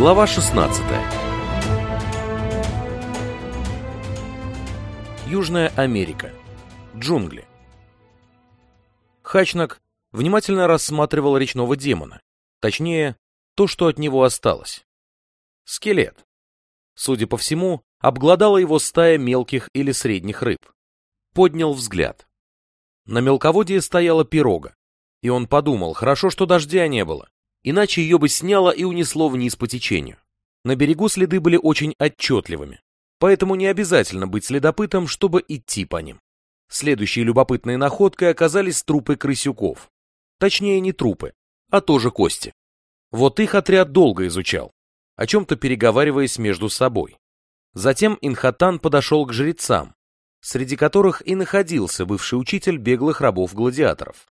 Глава 16 Южная Америка. Джунгли. Хачнак внимательно рассматривал речного демона, точнее, то, что от него осталось. Скелет. Судя по всему, обглодала его стая мелких или средних рыб. Поднял взгляд. На мелководье стояла пирога, и он подумал, хорошо, что дождя не было, иначе ее бы сняло и унесло вниз по течению. На берегу следы были очень отчетливыми, поэтому не обязательно быть следопытом, чтобы идти по ним. Следующей любопытной находкой оказались трупы крысюков. Точнее, не трупы, а тоже кости. Вот их отряд долго изучал, о чем-то переговариваясь между собой. Затем Инхатан подошел к жрецам, среди которых и находился бывший учитель беглых рабов-гладиаторов.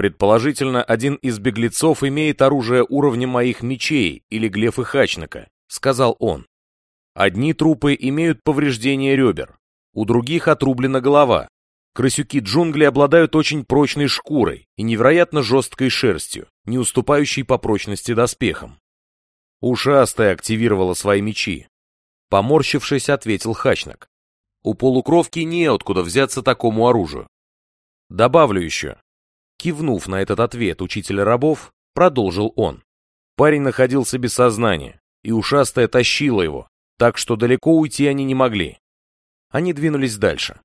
Предположительно, один из беглецов имеет оружие уровня моих мечей или глефы Хачнака, сказал он. Одни трупы имеют повреждения ребер, у других отрублена голова. Крысюки джунгли обладают очень прочной шкурой и невероятно жесткой шерстью, не уступающей по прочности доспехам. Ушастая активировала свои мечи. Поморщившись, ответил Хачнак. У полукровки неоткуда взяться такому оружию. Добавлю еще, Кивнув на этот ответ учителя рабов, продолжил он. Парень находился без сознания, и ушастая тащила его, так что далеко уйти они не могли. Они двинулись дальше.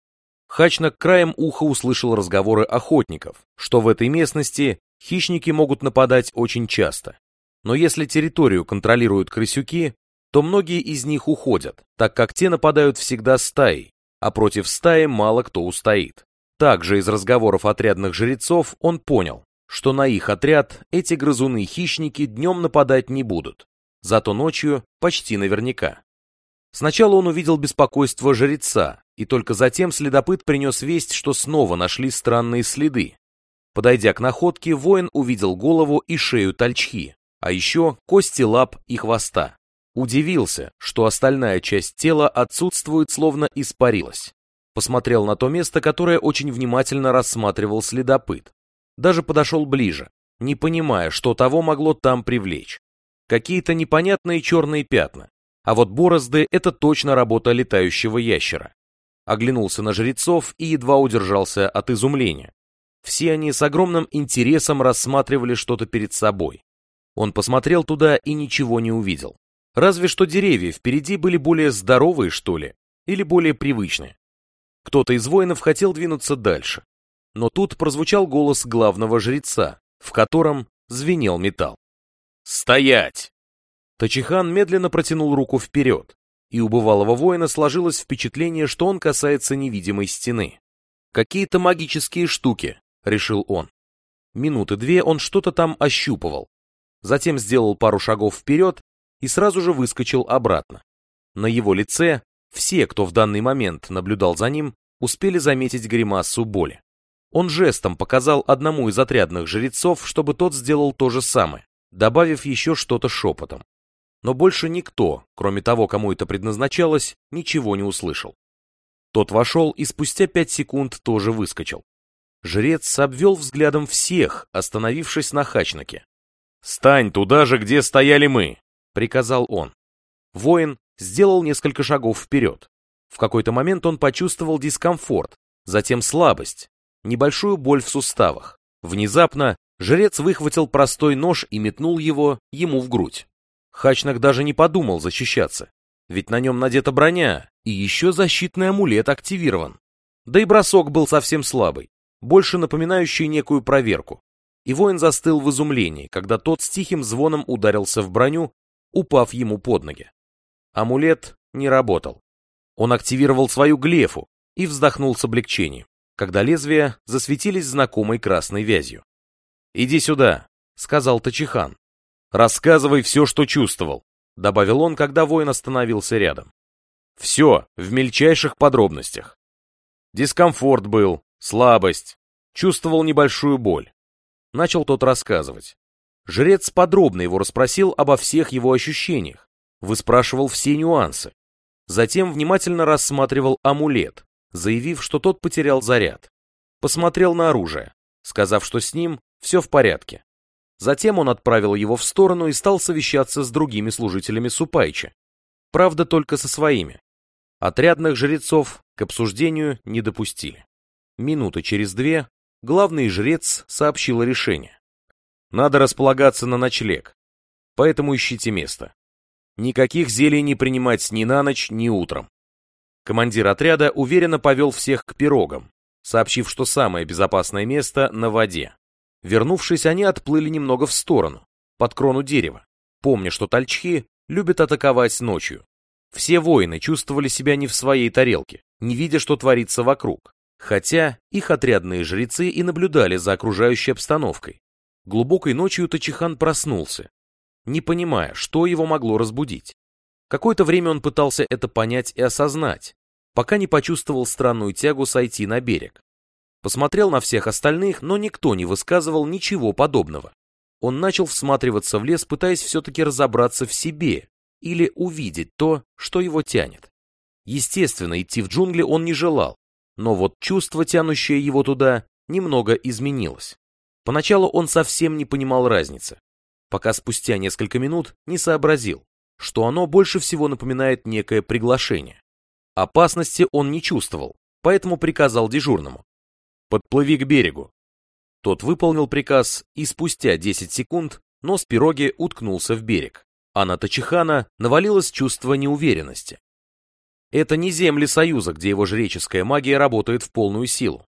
Хачнак краем уха услышал разговоры охотников, что в этой местности хищники могут нападать очень часто. Но если территорию контролируют крысюки, то многие из них уходят, так как те нападают всегда стаей, а против стаи мало кто устоит. Также из разговоров отрядных жрецов он понял, что на их отряд эти грызуны-хищники днем нападать не будут, зато ночью почти наверняка. Сначала он увидел беспокойство жреца, и только затем следопыт принес весть, что снова нашли странные следы. Подойдя к находке, воин увидел голову и шею тальчхи, а еще кости лап и хвоста. Удивился, что остальная часть тела отсутствует, словно испарилась. Посмотрел на то место, которое очень внимательно рассматривал следопыт. Даже подошел ближе, не понимая, что того могло там привлечь. Какие-то непонятные черные пятна. А вот борозды — это точно работа летающего ящера. Оглянулся на жрецов и едва удержался от изумления. Все они с огромным интересом рассматривали что-то перед собой. Он посмотрел туда и ничего не увидел. Разве что деревья впереди были более здоровые, что ли, или более привычные. Кто-то из воинов хотел двинуться дальше. Но тут прозвучал голос главного жреца, в котором звенел металл. «Стоять!» Тачихан медленно протянул руку вперед, и у бывалого воина сложилось впечатление, что он касается невидимой стены. «Какие-то магические штуки», — решил он. Минуты две он что-то там ощупывал. Затем сделал пару шагов вперед и сразу же выскочил обратно. На его лице все, кто в данный момент наблюдал за ним, успели заметить гримасу боли. Он жестом показал одному из отрядных жрецов, чтобы тот сделал то же самое, добавив еще что-то шепотом. Но больше никто, кроме того, кому это предназначалось, ничего не услышал. Тот вошел и спустя пять секунд тоже выскочил. Жрец обвел взглядом всех, остановившись на хачнаке. «Стань туда же, где стояли мы!» — приказал он. Воин сделал несколько шагов вперед. В какой-то момент он почувствовал дискомфорт, затем слабость, небольшую боль в суставах. Внезапно жрец выхватил простой нож и метнул его ему в грудь. Хачнак даже не подумал защищаться, ведь на нем надета броня, и еще защитный амулет активирован. Да и бросок был совсем слабый, больше напоминающий некую проверку. И воин застыл в изумлении, когда тот с тихим звоном ударился в броню, упав ему под ноги. Амулет не работал. Он активировал свою глефу и вздохнул с облегчением, когда лезвия засветились знакомой красной вязью. «Иди сюда», — сказал Тачихан. «Рассказывай все, что чувствовал», — добавил он, когда воин остановился рядом. «Все, в мельчайших подробностях. Дискомфорт был, слабость, чувствовал небольшую боль». Начал тот рассказывать. Жрец подробно его расспросил обо всех его ощущениях, выспрашивал все нюансы. Затем внимательно рассматривал амулет, заявив, что тот потерял заряд. Посмотрел на оружие, сказав, что с ним все в порядке. Затем он отправил его в сторону и стал совещаться с другими служителями Супайча. Правда, только со своими. Отрядных жрецов к обсуждению не допустили. Минуты через две главный жрец сообщил решение. Надо располагаться на ночлег, поэтому ищите место. Никаких зелий не принимать ни на ночь, ни утром. Командир отряда уверенно повел всех к пирогам, сообщив, что самое безопасное место на воде. Вернувшись, они отплыли немного в сторону, под крону дерева, помня, что тальчхи любят атаковать ночью. Все воины чувствовали себя не в своей тарелке, не видя, что творится вокруг, хотя их отрядные жрецы и наблюдали за окружающей обстановкой. Глубокой ночью Тачихан проснулся, не понимая, что его могло разбудить. Какое-то время он пытался это понять и осознать, пока не почувствовал странную тягу сойти на берег. Посмотрел на всех остальных, но никто не высказывал ничего подобного. Он начал всматриваться в лес, пытаясь все-таки разобраться в себе или увидеть то, что его тянет. Естественно, идти в джунгли он не желал, но вот чувство, тянущее его туда, немного изменилось. Поначалу он совсем не понимал разницы, пока спустя несколько минут не сообразил, что оно больше всего напоминает некое приглашение. Опасности он не чувствовал, поэтому приказал дежурному. «Подплыви к берегу». Тот выполнил приказ, и спустя 10 секунд нос пироги уткнулся в берег, а на Тачихана навалилось чувство неуверенности. Это не земли Союза, где его жреческая магия работает в полную силу.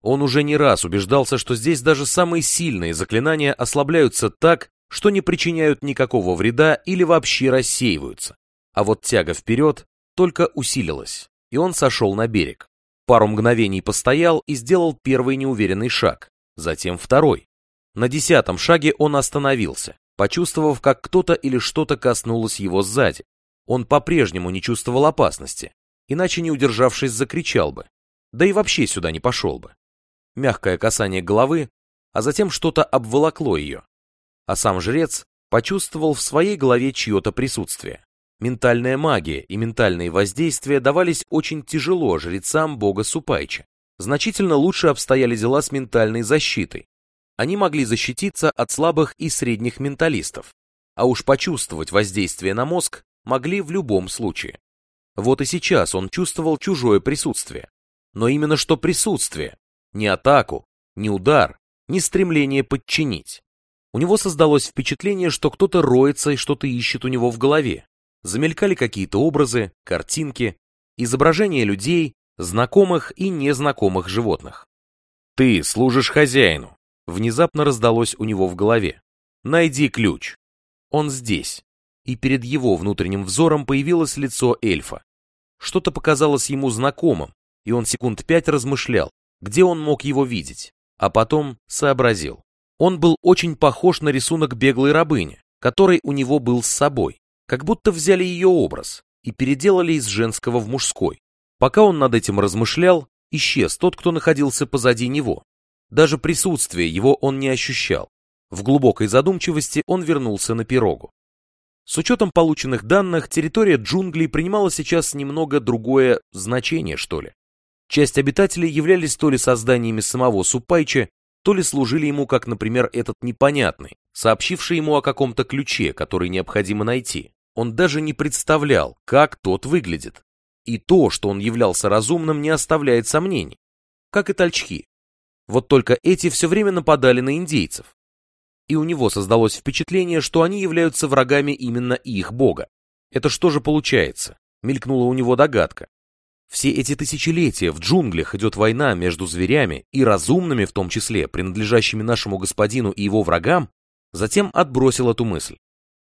Он уже не раз убеждался, что здесь даже самые сильные заклинания ослабляются так, что не причиняют никакого вреда или вообще рассеиваются. А вот тяга вперед только усилилась, и он сошел на берег. Пару мгновений постоял и сделал первый неуверенный шаг, затем второй. На десятом шаге он остановился, почувствовав, как кто-то или что-то коснулось его сзади. Он по-прежнему не чувствовал опасности, иначе не удержавшись закричал бы, да и вообще сюда не пошел бы. Мягкое касание головы, а затем что-то обволокло ее, а сам жрец почувствовал в своей голове чье-то присутствие. Ментальная магия и ментальные воздействия давались очень тяжело жрецам бога Супайча. Значительно лучше обстояли дела с ментальной защитой. Они могли защититься от слабых и средних менталистов, а уж почувствовать воздействие на мозг могли в любом случае. Вот и сейчас он чувствовал чужое присутствие. Но именно что присутствие, не атаку, не удар, не стремление подчинить. У него создалось впечатление, что кто-то роется и что-то ищет у него в голове. Замелькали какие-то образы, картинки, изображения людей, знакомых и незнакомых животных. «Ты служишь хозяину», — внезапно раздалось у него в голове. «Найди ключ. Он здесь». И перед его внутренним взором появилось лицо эльфа. Что-то показалось ему знакомым, и он секунд пять размышлял, где он мог его видеть, а потом сообразил. Он был очень похож на рисунок беглой рабыни, который у него был с собой, как будто взяли ее образ и переделали из женского в мужской. Пока он над этим размышлял, исчез тот, кто находился позади него. Даже присутствие его он не ощущал. В глубокой задумчивости он вернулся на пирогу. С учетом полученных данных, территория джунглей принимала сейчас немного другое значение, что ли. Часть обитателей являлись то ли созданиями самого Супайча, то ли служили ему, как, например, этот непонятный, сообщивший ему о каком-то ключе, который необходимо найти. Он даже не представлял, как тот выглядит. И то, что он являлся разумным, не оставляет сомнений. Как и тальчхи. Вот только эти все время нападали на индейцев. И у него создалось впечатление, что они являются врагами именно их бога. Это что же получается? Мелькнула у него догадка. Все эти тысячелетия в джунглях идет война между зверями и разумными в том числе, принадлежащими нашему господину и его врагам, затем отбросил эту мысль.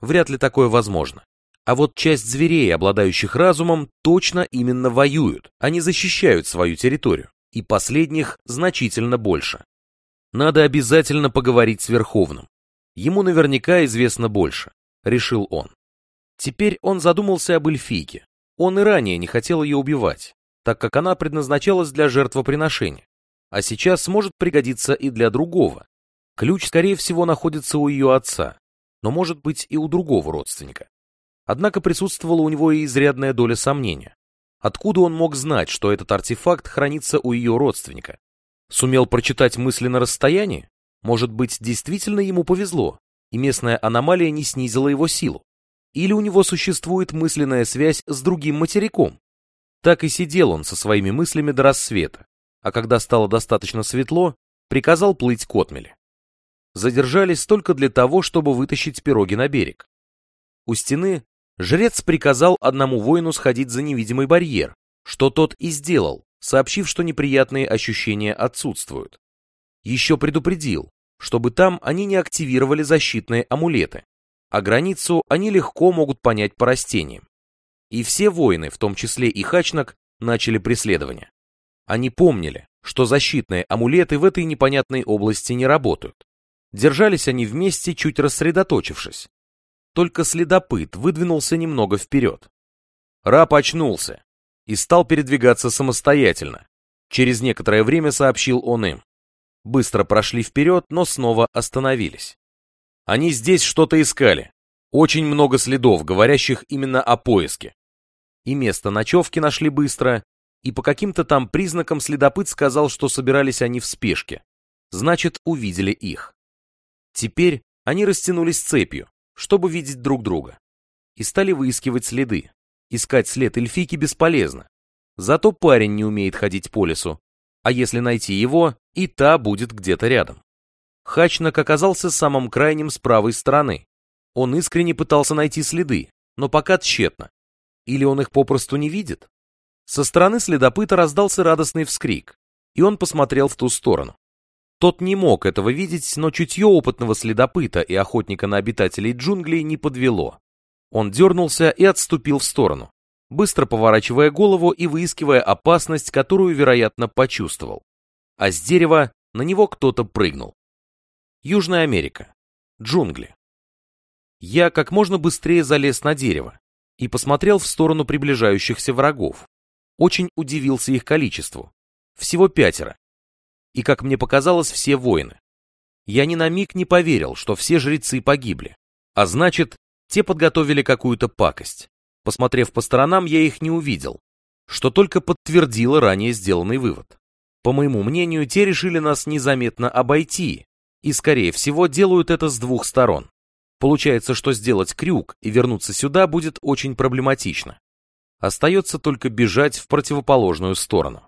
Вряд ли такое возможно. А вот часть зверей, обладающих разумом, точно именно воюют, они защищают свою территорию, и последних значительно больше. Надо обязательно поговорить с Верховным. Ему наверняка известно больше, решил он. Теперь он задумался об эльфийке, он и ранее не хотел ее убивать, так как она предназначалась для жертвоприношения, а сейчас сможет пригодиться и для другого. Ключ, скорее всего, находится у ее отца, но может быть и у другого родственника. Однако присутствовала у него и изрядная доля сомнения. Откуда он мог знать, что этот артефакт хранится у ее родственника? Сумел прочитать мысли на расстоянии? Может быть, действительно ему повезло, и местная аномалия не снизила его силу? Или у него существует мысленная связь с другим материком? Так и сидел он со своими мыслями до рассвета, а когда стало достаточно светло, приказал плыть к отмеле. Задержались только для того, чтобы вытащить пироги на берег. У стены жрец приказал одному воину сходить за невидимый барьер, что тот и сделал, сообщив, что неприятные ощущения отсутствуют. Еще предупредил, чтобы там они не активировали защитные амулеты, а границу они легко могут понять по растениям. И все воины, в том числе и Хачнак, начали преследование. Они помнили, что защитные амулеты в этой непонятной области не работают. Держались они вместе, чуть рассредоточившись. Только следопыт выдвинулся немного вперед. Раб очнулся и стал передвигаться самостоятельно. Через некоторое время сообщил он им. Быстро прошли вперед, но снова остановились. Они здесь что-то искали. Очень много следов, говорящих именно о поиске. И место ночевки нашли быстро, и по каким-то там признакам следопыт сказал, что собирались они в спешке. Значит, увидели их. Теперь они растянулись цепью, чтобы видеть друг друга. И стали выискивать следы. Искать след эльфийки бесполезно. Зато парень не умеет ходить по лесу. А если найти его, и та будет где-то рядом. Хачнак оказался самым крайним с правой стороны. Он искренне пытался найти следы, но пока тщетно. Или он их попросту не видит? Со стороны следопыта раздался радостный вскрик, и он посмотрел в ту сторону. Тот не мог этого видеть, но чутье опытного следопыта и охотника на обитателей джунглей не подвело. Он дернулся и отступил в сторону, быстро поворачивая голову и выискивая опасность, которую, вероятно, почувствовал. А с дерева на него кто-то прыгнул. Южная Америка. Джунгли. Я как можно быстрее залез на дерево и посмотрел в сторону приближающихся врагов. Очень удивился их количеству. Всего пятеро. И, как мне показалось, все воины. Я ни на миг не поверил, что все жрецы погибли. А значит, те подготовили какую-то пакость. Посмотрев по сторонам, я их не увидел, что только подтвердило ранее сделанный вывод. По моему мнению, те решили нас незаметно обойти и, скорее всего, делают это с двух сторон. Получается, что сделать крюк и вернуться сюда будет очень проблематично. Остается только бежать в противоположную сторону.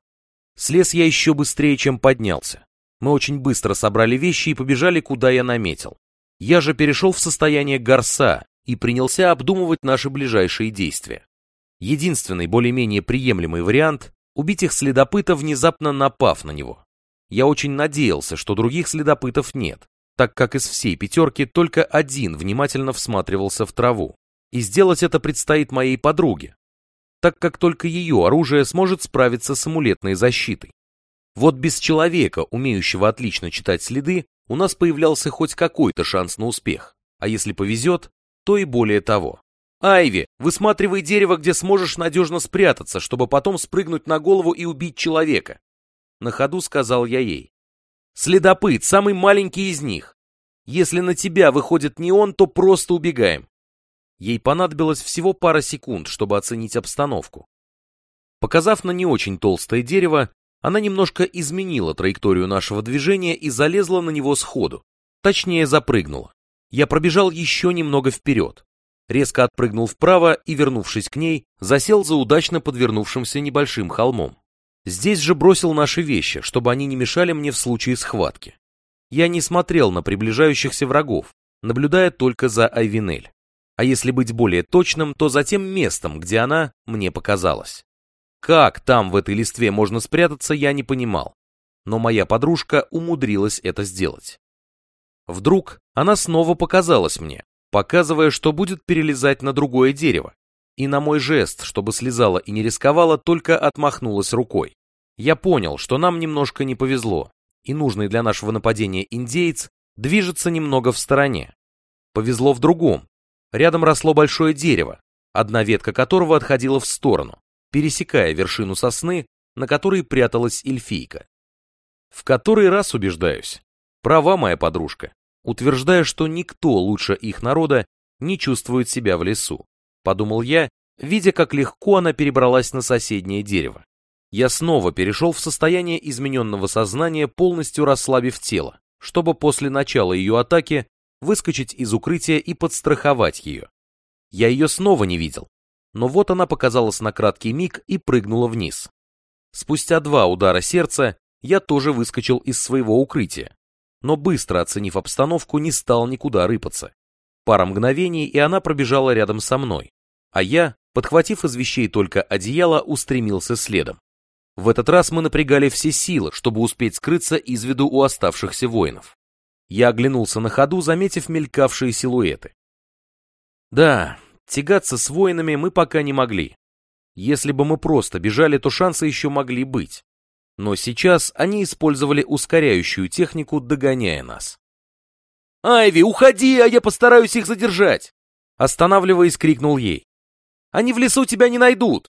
Слез я еще быстрее, чем поднялся. Мы очень быстро собрали вещи и побежали, куда я наметил. Я же перешел в состояние горса и принялся обдумывать наши ближайшие действия. Единственный более-менее приемлемый вариант – убить их следопыта, внезапно напав на него. Я очень надеялся, что других следопытов нет, так как из всей пятерки только один внимательно всматривался в траву. И сделать это предстоит моей подруге, так как только ее оружие сможет справиться с амулетной защитой. Вот без человека, умеющего отлично читать следы, у нас появлялся хоть какой-то шанс на успех, а если повезет, то и более того. Айви, высматривай дерево, где сможешь надежно спрятаться, чтобы потом спрыгнуть на голову и убить человека. На ходу сказал я ей. Следопыт, самый маленький из них. Если на тебя выходит не он, то просто убегаем. Ей понадобилось всего пара секунд, чтобы оценить обстановку. Показав на не очень толстое дерево, она немножко изменила траекторию нашего движения и залезла на него сходу. Точнее, запрыгнула. Я пробежал еще немного вперед. Резко отпрыгнул вправо и, вернувшись к ней, засел за удачно подвернувшимся небольшим холмом. Здесь же бросил наши вещи, чтобы они не мешали мне в случае схватки. Я не смотрел на приближающихся врагов, наблюдая только за Айвинель. А если быть более точным, то за тем местом, где она мне показалась. Как там в этой листве можно спрятаться, я не понимал. Но моя подружка умудрилась это сделать. Вдруг она снова показалась мне, показывая, что будет перелезать на другое дерево, и на мой жест, чтобы слезала и не рисковала, только отмахнулась рукой. Я понял, что нам немножко не повезло, и нужный для нашего нападения индеец движется немного в стороне. Повезло в другом. Рядом росло большое дерево, одна ветка которого отходила в сторону, пересекая вершину сосны, на которой пряталась эльфийка. В который раз убеждаюсь, права моя подружка, утверждая, что никто лучше их народа не чувствует себя в лесу подумал я, видя, как легко она перебралась на соседнее дерево. Я снова перешел в состояние измененного сознания, полностью расслабив тело, чтобы после начала ее атаки выскочить из укрытия и подстраховать ее. Я ее снова не видел, но вот она показалась на краткий миг и прыгнула вниз. Спустя два удара сердца я тоже выскочил из своего укрытия, но быстро оценив обстановку, не стал никуда рыпаться. Пара мгновений, и она пробежала рядом со мной, а я, подхватив из вещей только одеяло, устремился следом. В этот раз мы напрягали все силы, чтобы успеть скрыться из виду у оставшихся воинов. Я оглянулся на ходу, заметив мелькавшие силуэты. Да, тягаться с воинами мы пока не могли. Если бы мы просто бежали, то шансы еще могли быть. Но сейчас они использовали ускоряющую технику, догоняя нас. «Айви, уходи, а я постараюсь их задержать!» Останавливаясь, крикнул ей. «Они в лесу тебя не найдут!»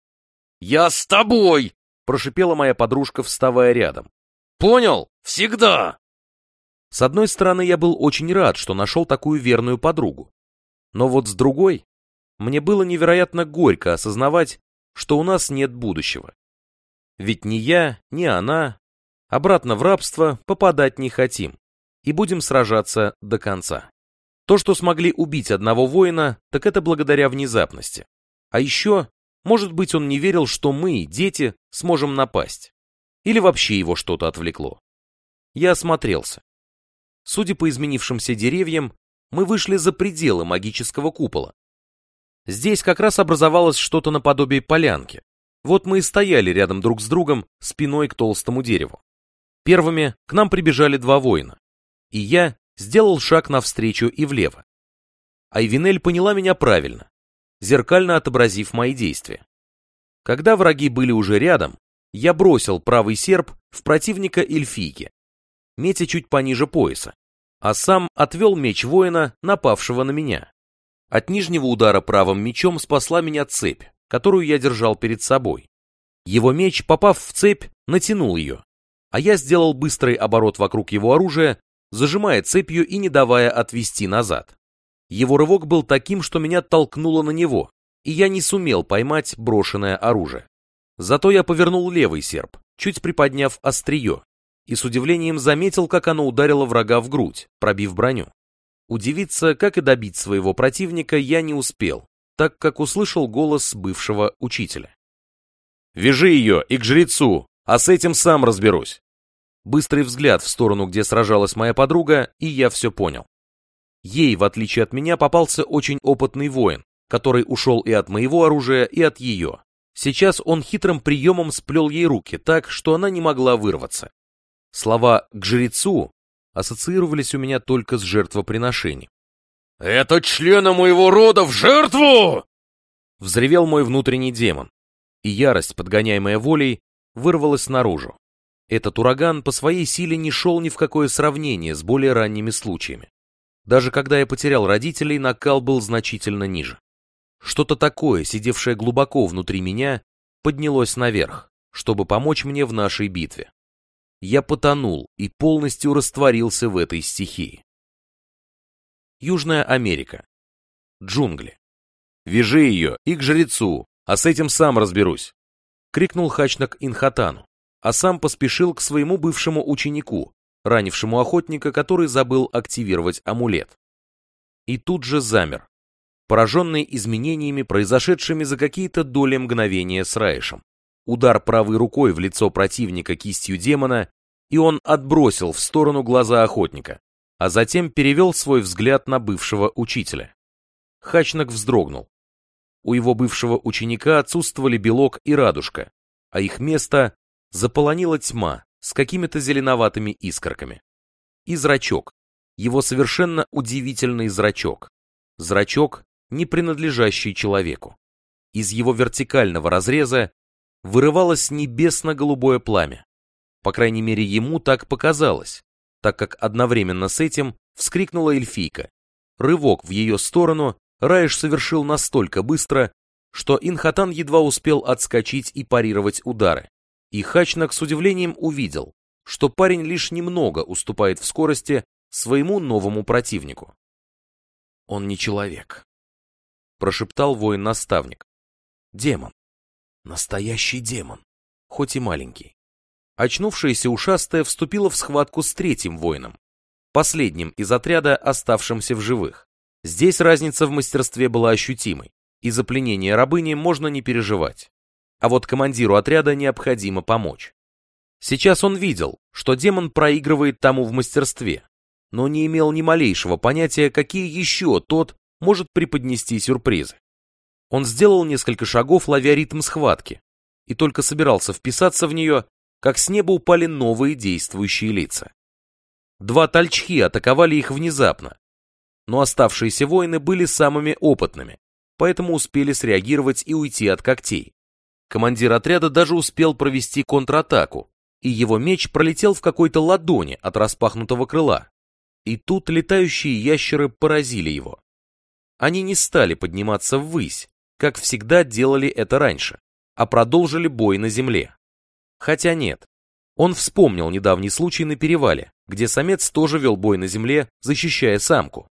«Я с тобой!» Прошипела моя подружка, вставая рядом. «Понял? Всегда!» С одной стороны, я был очень рад, что нашел такую верную подругу. Но вот с другой, мне было невероятно горько осознавать, что у нас нет будущего. Ведь ни я, ни она обратно в рабство попадать не хотим и будем сражаться до конца. То, что смогли убить одного воина, так это благодаря внезапности. А еще, может быть, он не верил, что мы, дети, сможем напасть. Или вообще его что-то отвлекло. Я осмотрелся. Судя по изменившимся деревьям, мы вышли за пределы магического купола. Здесь как раз образовалось что-то наподобие полянки. Вот мы и стояли рядом друг с другом, спиной к толстому дереву. Первыми к нам прибежали два воина. И я сделал шаг навстречу и влево. Айвинель поняла меня правильно, зеркально отобразив мои действия. Когда враги были уже рядом, я бросил правый серп в противника эльфийки, метя чуть пониже пояса, а сам отвел меч воина, напавшего на меня. От нижнего удара правым мечом спасла меня цепь, которую я держал перед собой. Его меч, попав в цепь, натянул ее, а я сделал быстрый оборот вокруг его оружия, зажимая цепью и не давая отвести назад. Его рывок был таким, что меня толкнуло на него, и я не сумел поймать брошенное оружие. Зато я повернул левый серп, чуть приподняв острие, и с удивлением заметил, как оно ударило врага в грудь, пробив броню. Удивиться, как и добить своего противника, я не успел, так как услышал голос бывшего учителя. «Вяжи ее и к жрецу, а с этим сам разберусь!» Быстрый взгляд в сторону, где сражалась моя подруга, и я все понял. Ей, в отличие от меня, попался очень опытный воин, который ушел и от моего оружия, и от ее. Сейчас он хитрым приемом сплел ей руки так, что она не могла вырваться. Слова «к жрецу» ассоциировались у меня только с жертвоприношением. «Это члена моего рода в жертву!» Взревел мой внутренний демон, и ярость, подгоняемая волей, вырвалась наружу. Этот ураган по своей силе не шел ни в какое сравнение с более ранними случаями. Даже когда я потерял родителей, накал был значительно ниже. Что-то такое, сидевшее глубоко внутри меня, поднялось наверх, чтобы помочь мне в нашей битве я потонул и полностью растворился в этой стихии. Южная Америка. Джунгли. «Вяжи ее и к жрецу, а с этим сам разберусь!» — крикнул Хачнак Инхатану, а сам поспешил к своему бывшему ученику, ранившему охотника, который забыл активировать амулет. И тут же замер, пораженный изменениями, произошедшими за какие-то доли мгновения с Раишем. Удар правой рукой в лицо противника кистью демона, и он отбросил в сторону глаза охотника, а затем перевел свой взгляд на бывшего учителя. Хачнак вздрогнул. У его бывшего ученика отсутствовали белок и радужка, а их место заполонила тьма с какими-то зеленоватыми искорками. И зрачок, его совершенно удивительный зрачок. Зрачок, не принадлежащий человеку. Из его вертикального разреза вырывалось небесно-голубое пламя. По крайней мере, ему так показалось, так как одновременно с этим вскрикнула эльфийка. Рывок в ее сторону Раиш совершил настолько быстро, что Инхатан едва успел отскочить и парировать удары. И Хачнак с удивлением увидел, что парень лишь немного уступает в скорости своему новому противнику. «Он не человек», — прошептал воин-наставник. «Демон. Настоящий демон, хоть и маленький. Очнувшаяся ушастая вступила в схватку с третьим воином. последним из отряда, оставшимся в живых. Здесь разница в мастерстве была ощутимой, и за пленение рабыни можно не переживать. А вот командиру отряда необходимо помочь. Сейчас он видел, что демон проигрывает тому в мастерстве, но не имел ни малейшего понятия, какие еще тот может преподнести сюрпризы. Он сделал несколько шагов, ловя ритм схватки, и только собирался вписаться в нее, как с неба упали новые действующие лица. Два тальчхи атаковали их внезапно, но оставшиеся воины были самыми опытными, поэтому успели среагировать и уйти от когтей. Командир отряда даже успел провести контратаку, и его меч пролетел в какой-то ладони от распахнутого крыла. И тут летающие ящеры поразили его. Они не стали подниматься ввысь, как всегда делали это раньше, а продолжили бой на земле. Хотя нет. Он вспомнил недавний случай на перевале, где самец тоже вел бой на земле, защищая самку.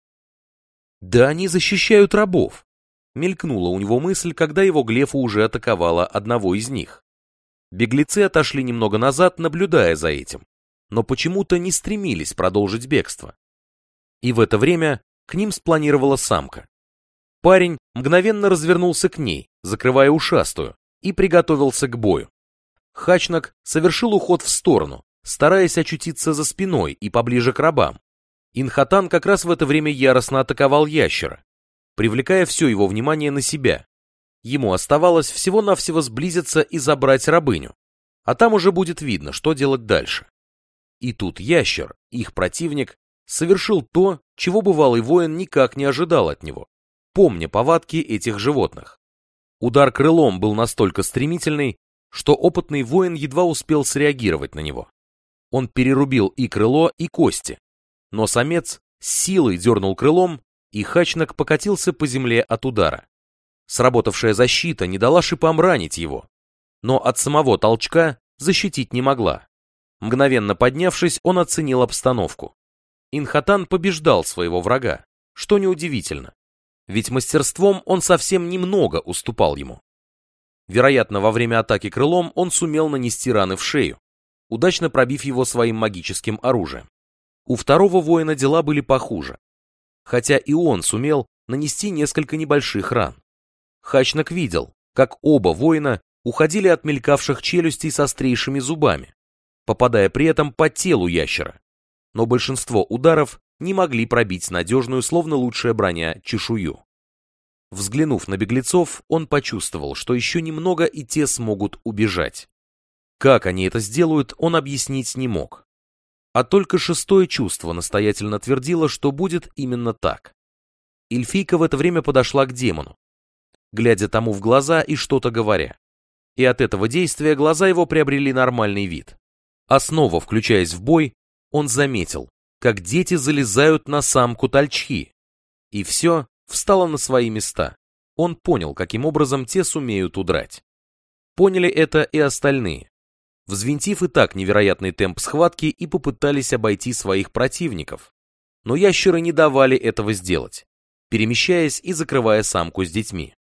Да они защищают рабов. Мелькнула у него мысль, когда его глефа уже атаковала одного из них. Беглецы отошли немного назад, наблюдая за этим, но почему-то не стремились продолжить бегство. И в это время к ним спланировала самка. Парень мгновенно развернулся к ней, закрывая ушастую, и приготовился к бою. Хачнак совершил уход в сторону, стараясь очутиться за спиной и поближе к рабам. Инхатан как раз в это время яростно атаковал ящера, привлекая все его внимание на себя. Ему оставалось всего-навсего сблизиться и забрать рабыню, а там уже будет видно, что делать дальше. И тут ящер, их противник, совершил то, чего бывалый воин никак не ожидал от него, помня повадки этих животных. Удар крылом был настолько стремительный, что опытный воин едва успел среагировать на него. Он перерубил и крыло, и кости, но самец силой дернул крылом, и хачнак покатился по земле от удара. Сработавшая защита не дала шипам ранить его, но от самого толчка защитить не могла. Мгновенно поднявшись, он оценил обстановку. Инхатан побеждал своего врага, что неудивительно, ведь мастерством он совсем немного уступал ему. Вероятно, во время атаки крылом он сумел нанести раны в шею, удачно пробив его своим магическим оружием. У второго воина дела были похуже, хотя и он сумел нанести несколько небольших ран. Хачнак видел, как оба воина уходили от мелькавших челюстей с острейшими зубами, попадая при этом по телу ящера, но большинство ударов не могли пробить надежную, словно лучшая броня, чешую. Взглянув на беглецов, он почувствовал, что еще немного и те смогут убежать. Как они это сделают, он объяснить не мог. А только шестое чувство настоятельно твердило, что будет именно так. Эльфийка в это время подошла к демону, глядя тому в глаза и что-то говоря. И от этого действия глаза его приобрели нормальный вид. А снова, включаясь в бой, он заметил, как дети залезают на самку тальчхи. И все встало на свои места. Он понял, каким образом те сумеют удрать. Поняли это и остальные. Взвинтив и так невероятный темп схватки и попытались обойти своих противников. Но ящеры не давали этого сделать, перемещаясь и закрывая самку с детьми.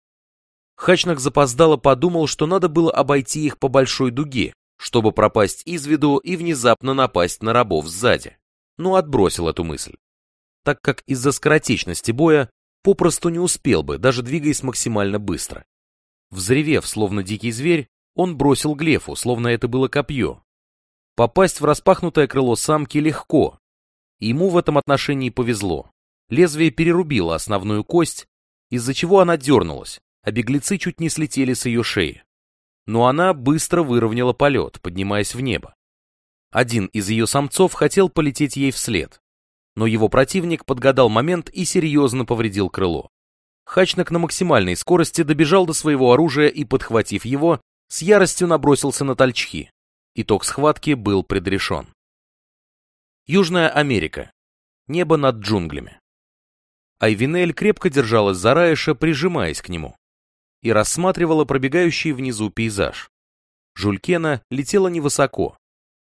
Хачнак запоздало подумал, что надо было обойти их по большой дуге, чтобы пропасть из виду и внезапно напасть на рабов сзади. Но отбросил эту мысль, так как из-за скоротечности боя попросту не успел бы, даже двигаясь максимально быстро. Взревев, словно дикий зверь, он бросил глефу, словно это было копье. Попасть в распахнутое крыло самки легко. Ему в этом отношении повезло. Лезвие перерубило основную кость, из-за чего она дернулась, а беглецы чуть не слетели с ее шеи. Но она быстро выровняла полет, поднимаясь в небо. Один из ее самцов хотел полететь ей вслед, но его противник подгадал момент и серьезно повредил крыло. Хачнак на максимальной скорости добежал до своего оружия и, подхватив его, с яростью набросился на тальчхи. Итог схватки был предрешен. Южная Америка. Небо над джунглями. Айвинель крепко держалась за Раиша, прижимаясь к нему, и рассматривала пробегающий внизу пейзаж. Жулькена летела невысоко,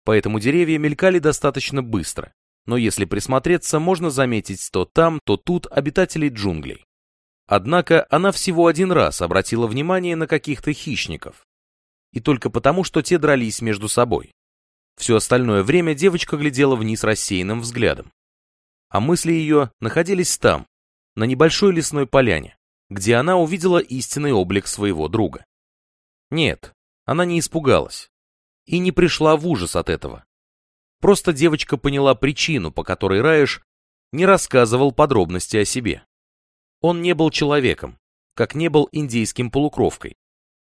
поэтому деревья мелькали достаточно быстро, но если присмотреться, можно заметить то там, то тут обитателей джунглей. Однако она всего один раз обратила внимание на каких-то хищников. И только потому, что те дрались между собой. Все остальное время девочка глядела вниз рассеянным взглядом. а мысли ее находились там, на небольшой лесной поляне, где она увидела истинный облик своего друга. Нет, она не испугалась и не пришла в ужас от этого. Просто девочка поняла причину, по которой Раиш не рассказывал подробности о себе. Он не был человеком, как не был индейским полукровкой,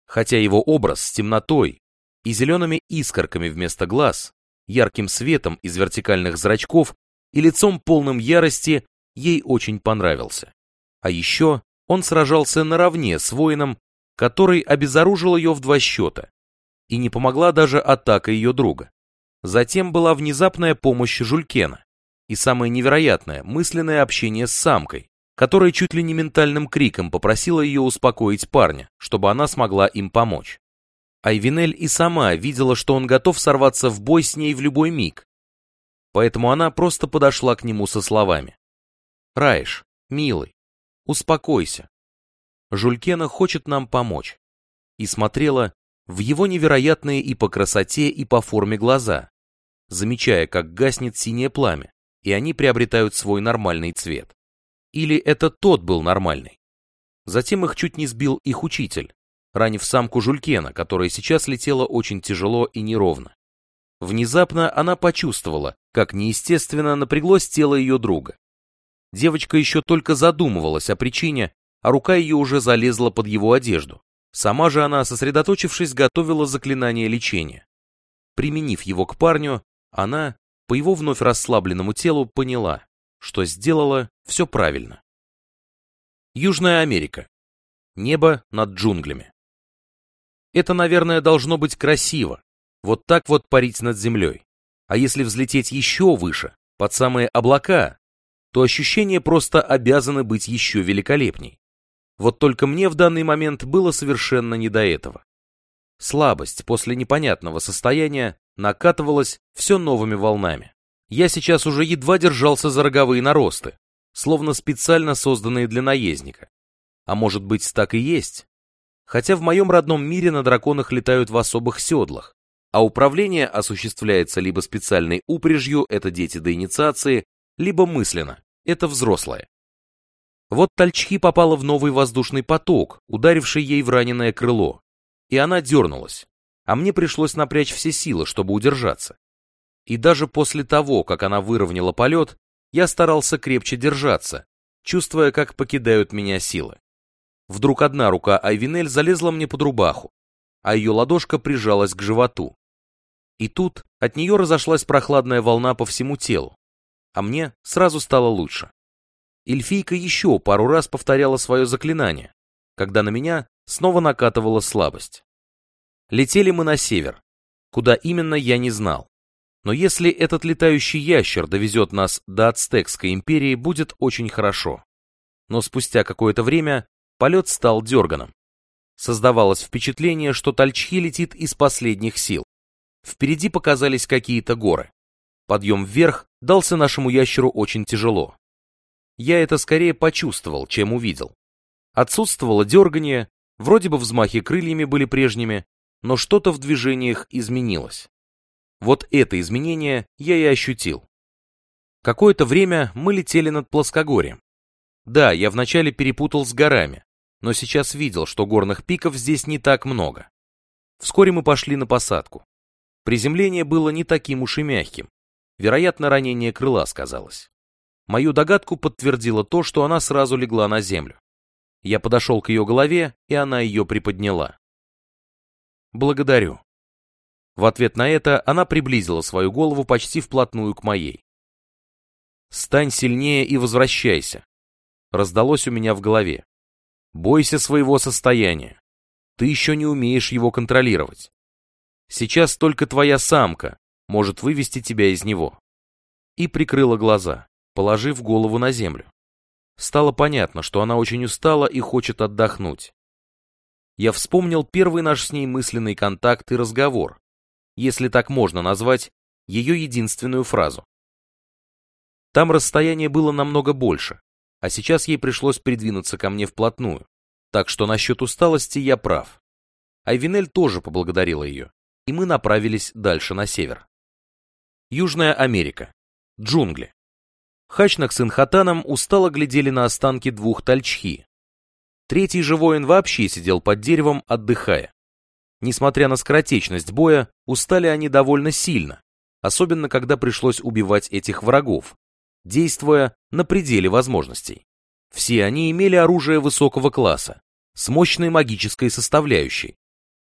хотя его образ с темнотой и зелеными искорками вместо глаз, ярким светом из вертикальных зрачков и лицом полным ярости ей очень понравился. А еще он сражался наравне с воином, который обезоружил ее в два счета, и не помогла даже атака ее друга. Затем была внезапная помощь Жулькена, и самое невероятное – мысленное общение с самкой, которая чуть ли не ментальным криком попросила ее успокоить парня, чтобы она смогла им помочь. Айвинель и сама видела, что он готов сорваться в бой с ней в любой миг. Поэтому она просто подошла к нему со словами. «Раиш, милый, успокойся. Жулькена хочет нам помочь». И смотрела в его невероятные и по красоте, и по форме глаза, замечая, как гаснет синее пламя, и они приобретают свой нормальный цвет. Или это тот был нормальный? Затем их чуть не сбил их учитель, ранив самку Жулькена, которая сейчас летела очень тяжело и неровно. Внезапно она почувствовала, как неестественно напряглось тело ее друга. Девочка еще только задумывалась о причине, а рука ее уже залезла под его одежду. Сама же она, сосредоточившись, готовила заклинание лечения. Применив его к парню, она, по его вновь расслабленному телу, поняла, что сделала все правильно. Южная Америка. Небо над джунглями. Это, наверное, должно быть красиво. Вот так вот парить над землей. А если взлететь еще выше, под самые облака, то ощущения просто обязаны быть еще великолепней. Вот только мне в данный момент было совершенно не до этого. Слабость после непонятного состояния накатывалась все новыми волнами. Я сейчас уже едва держался за роговые наросты, словно специально созданные для наездника. А может быть, так и есть? Хотя в моем родном мире на драконах летают в особых седлах, а управление осуществляется либо специальной упряжью, это дети до инициации, либо мысленно, это взрослое. Вот Тальчхи попала в новый воздушный поток, ударивший ей в раненое крыло, и она дернулась, а мне пришлось напрячь все силы, чтобы удержаться. И даже после того, как она выровняла полет, я старался крепче держаться, чувствуя, как покидают меня силы. Вдруг одна рука Айвинель залезла мне под рубаху, а ее ладошка прижалась к животу. И тут от нее разошлась прохладная волна по всему телу, а мне сразу стало лучше. Эльфийка еще пару раз повторяла свое заклинание, когда на меня снова накатывала слабость. Летели мы на север. Куда именно, я не знал. Но если этот летающий ящер довезет нас до Ацтекской империи, будет очень хорошо. Но спустя какое-то время полет стал дерганым. Создавалось впечатление, что Тальчхи летит из последних сил. Впереди показались какие-то горы. Подъем вверх дался нашему ящеру очень тяжело я это скорее почувствовал, чем увидел. Отсутствовало дергание, вроде бы взмахи крыльями были прежними, но что-то в движениях изменилось. Вот это изменение я и ощутил. Какое-то время мы летели над плоскогорьем. Да, я вначале перепутал с горами, но сейчас видел, что горных пиков здесь не так много. Вскоре мы пошли на посадку. Приземление было не таким уж и мягким. Вероятно, ранение крыла сказалось. Мою догадку подтвердило то, что она сразу легла на землю. Я подошел к ее голове, и она ее приподняла. «Благодарю». В ответ на это она приблизила свою голову почти вплотную к моей. «Стань сильнее и возвращайся», — раздалось у меня в голове. «Бойся своего состояния. Ты еще не умеешь его контролировать. Сейчас только твоя самка может вывести тебя из него». И прикрыла глаза положив голову на землю. Стало понятно, что она очень устала и хочет отдохнуть. Я вспомнил первый наш с ней мысленный контакт и разговор, если так можно назвать ее единственную фразу. Там расстояние было намного больше, а сейчас ей пришлось придвинуться ко мне вплотную, так что насчет усталости я прав. Айвинель тоже поблагодарила ее, и мы направились дальше на север. Южная Америка. Джунгли. Хачнак с Инхатаном устало глядели на останки двух тальчхи. Третий же воин вообще сидел под деревом, отдыхая. Несмотря на скоротечность боя, устали они довольно сильно, особенно когда пришлось убивать этих врагов, действуя на пределе возможностей. Все они имели оружие высокого класса, с мощной магической составляющей.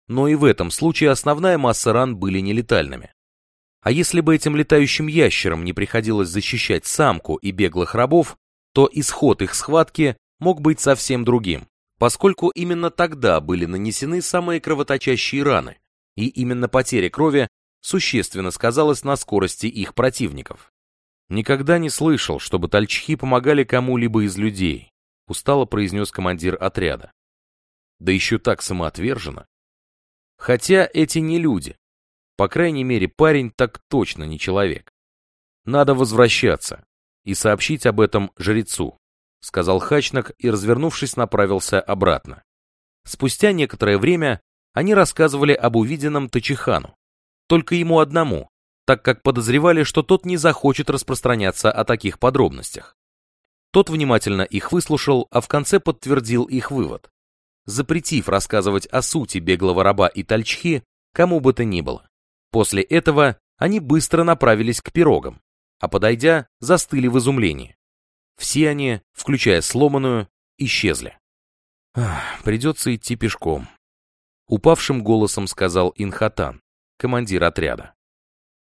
Но и в этом случае основная масса ран были нелетальными. А если бы этим летающим ящерам не приходилось защищать самку и беглых рабов, то исход их схватки мог быть совсем другим, поскольку именно тогда были нанесены самые кровоточащие раны, и именно потеря крови существенно сказалась на скорости их противников. «Никогда не слышал, чтобы тальчхи помогали кому-либо из людей», устало произнес командир отряда. Да еще так самоотверженно. Хотя эти не люди. По крайней мере, парень так точно не человек. Надо возвращаться и сообщить об этом жрецу, сказал Хачнак и, развернувшись, направился обратно. Спустя некоторое время они рассказывали об увиденном Тачихану. Только ему одному, так как подозревали, что тот не захочет распространяться о таких подробностях. Тот внимательно их выслушал, а в конце подтвердил их вывод, запретив рассказывать о сути беглого раба и тальчхи кому бы то ни было. После этого они быстро направились к пирогам, а подойдя, застыли в изумлении. Все они, включая сломанную, исчезли. «Придется идти пешком», — упавшим голосом сказал Инхатан, командир отряда.